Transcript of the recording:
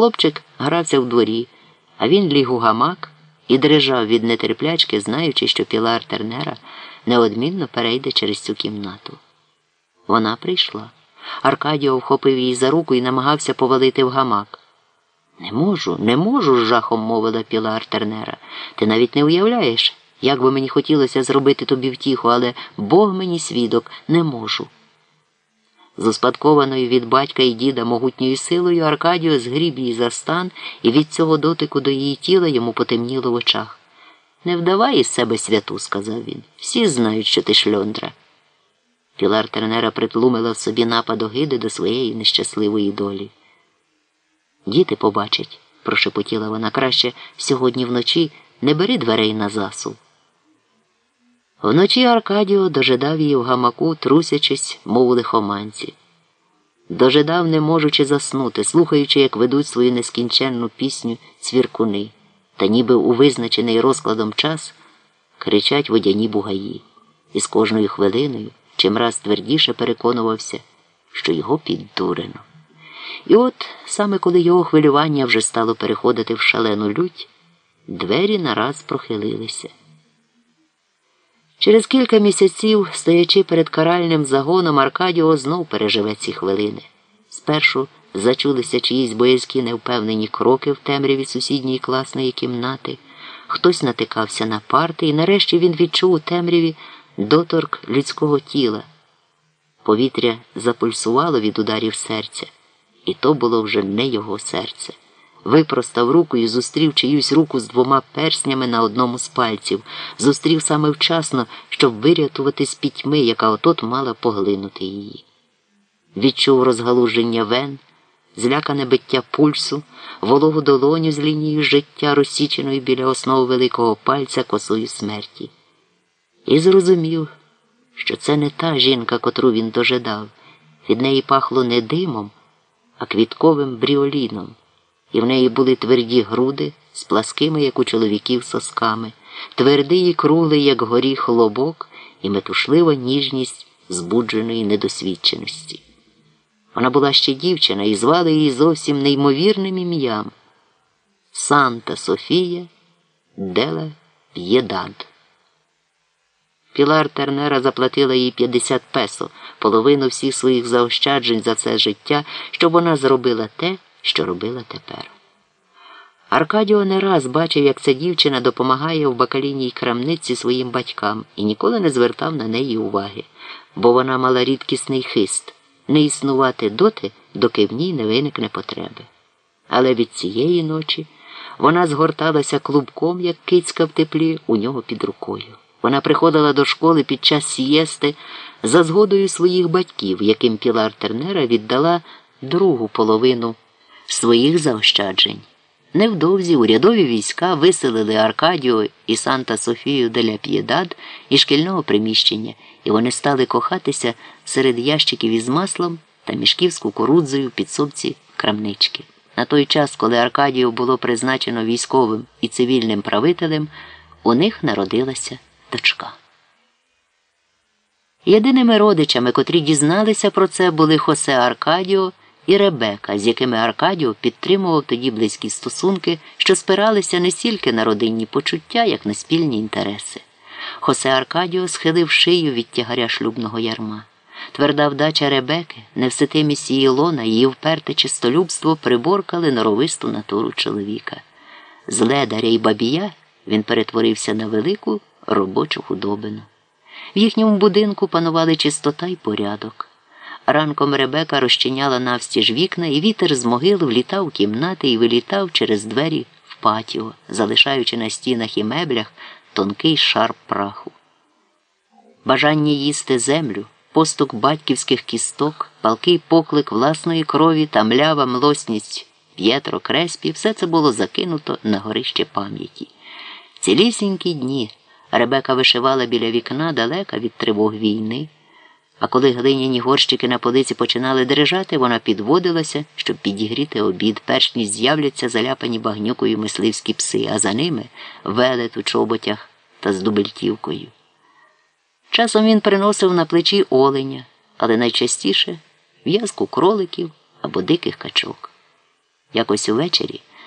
Хлопчик грався в дворі, а він ліг у гамак і дрижав від нетерплячки, знаючи, що пілар Тернера неодмінно перейде через цю кімнату. Вона прийшла. Аркадіо вхопив її за руку і намагався повалити в гамак. Не можу, не можу, з жахом мовила пілар Тернера. Ти навіть не уявляєш, як би мені хотілося зробити тобі втіху, але Бог мені свідок, не можу. З від батька і діда могутньою силою Аркадіо згріб її за стан, і від цього дотику до її тіла йому потемніло в очах. Не вдавай із себе святу, сказав він. Всі знають, що ти шльондра. Пілар Тернера притлумила в собі напад огиди до своєї нещасливої долі. Діти побачать, прошепотіла вона краще сьогодні вночі не бери дверей на засув. Вночі Аркадіо дожидав її в гамаку, трусячись, мов лихоманці. Дожидав, не можучи заснути, слухаючи, як ведуть свою нескінченну пісню цвіркуни, та ніби у визначений розкладом час кричать водяні бугаї, і з кожною хвилиною чимраз твердіше переконувався, що його піддурено. І от саме коли його хвилювання вже стало переходити в шалену лють, двері нараз прохилилися. Через кілька місяців, стоячи перед каральним загоном, Аркадіо знов переживе ці хвилини. Спершу зачулися чиїсь боязкі невпевнені кроки в темряві сусідньої класної кімнати. Хтось натикався на парти, і нарешті він відчув у темряві доторк людського тіла. Повітря запульсувало від ударів серця, і то було вже не його серце випростав руку і зустрів чиюсь руку з двома перснями на одному з пальців, зустрів саме вчасно, щоб вирятувати з пітьми, яка отот мала поглинути її. Відчув розгалуження вен, злякане биття пульсу, вологу долоню з лінією життя, розсіченою біля основи великого пальця косою смерті. І зрозумів, що це не та жінка, котру він дожидав. Від неї пахло не димом, а квітковим бріоліном і в неї були тверді груди з пласкими, як у чоловіків, сосками, твердий і круглий, як горіх лобок, і метушлива ніжність збудженої недосвідченості. Вона була ще дівчина і звали її зовсім неймовірним ім'ям Санта Софія Дела П'єдад. Пілар Тернера заплатила їй 50 песо, половину всіх своїх заощаджень за це життя, щоб вона зробила те що робила тепер. Аркадіо не раз бачив, як ця дівчина допомагає в бакалійній крамниці своїм батькам і ніколи не звертав на неї уваги, бо вона мала рідкісний хист не існувати доти, доки в ній не виникне потреби. Але від цієї ночі вона згорталася клубком, як кицька в теплі, у нього під рукою. Вона приходила до школи під час сієсти за згодою своїх батьків, яким Пілар Тернера віддала другу половину своїх заощаджень. Невдовзі урядові війська виселили Аркадіо і Санта Софію деля П'єдад із шкільного приміщення, і вони стали кохатися серед ящиків із маслом та мішків з кукурудзою в підсобці крамнички. На той час, коли Аркадію було призначено військовим і цивільним правителем, у них народилася дочка. Єдиними родичами, котрі дізналися про це, були Хосе Аркадіо і Ребека, з якими Аркадіо підтримував тоді близькі стосунки, що спиралися не стільки на родинні почуття, як на спільні інтереси. Хосе Аркадіо схилив шию від тягаря шлюбного ярма. Тверда вдача Ребеки, невситимість її лона, її вперте чистолюбство приборкали норовисту натуру чоловіка. З ледаря й бабія він перетворився на велику робочу худобину. В їхньому будинку панували чистота й порядок. Ранком Ребека розчиняла навстіж вікна, і вітер з могил влітав у кімнати і вилітав через двері в патіо, залишаючи на стінах і меблях тонкий шар праху. Бажання їсти землю, постук батьківських кісток, палкий поклик власної крові та млява млосність П'єтро Креспі все це було закинуто на горище пам'яті. Цілісінькі дні Ребека вишивала біля вікна далека від тривог війни. А коли глиняні горщики на полиці починали дрижати, вона підводилася, щоб підігріти обід, перш ніж з'являться заляпані багнюкою мисливські пси, а за ними велет у чоботях та з дубельтівкою. Часом він приносив на плечі оленя, але найчастіше в'язку кроликів або диких качок. Якось увечері